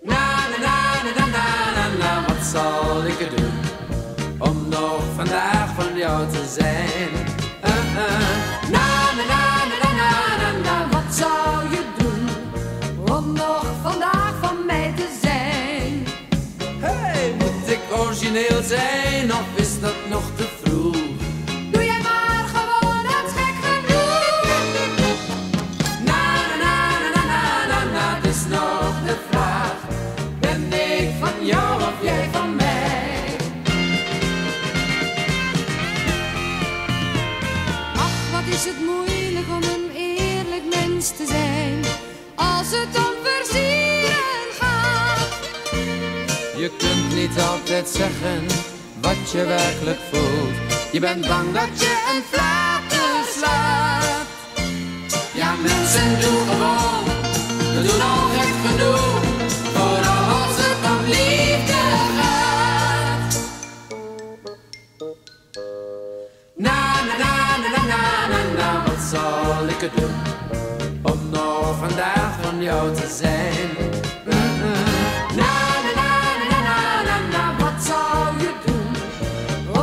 Na, na, na, na, na, na, na, wat zal ik er doen om nog vandaag van jou te zijn? Uh. Na, na, na, na, na, na, wat zou je doen om nog vandaag van mij te zijn? Hey, moet ik origineel zijn of is dat nog te is het moeilijk om een eerlijk mens te zijn. Als het om versieren gaat. Je kunt niet altijd zeggen wat je werkelijk voelt. Je bent bang dat je een flater slaat. Ja, mensen doen gewoon, we doen al gek genoeg. Vooral als het om liefde gaat. Na, na, na, Om nog vandaag van jou te zijn. Na, na, na, na, na, na, na, wat zou je doen?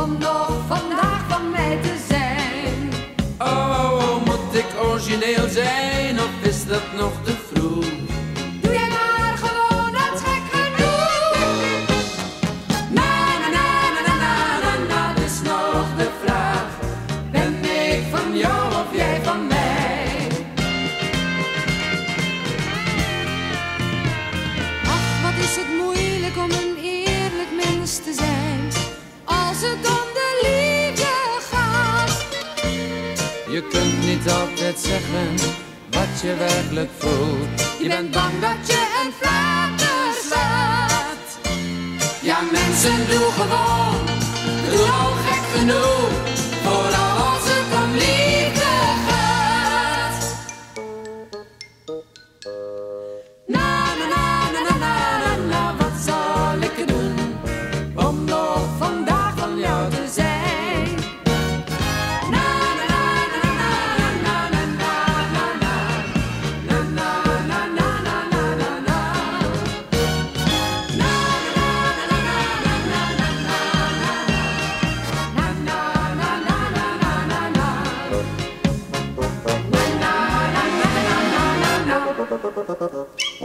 Om nog vandaag van mij te zijn. Oh, oh, moet ik origineel zijn of is dat nog te te zijn. Als het om de liefde gaat. Je kunt niet altijd zeggen wat je werkelijk voelt. Je bent bang dat je een flater slaat. Ja, mensen, doe gewoon, doe al gek genoeg. oh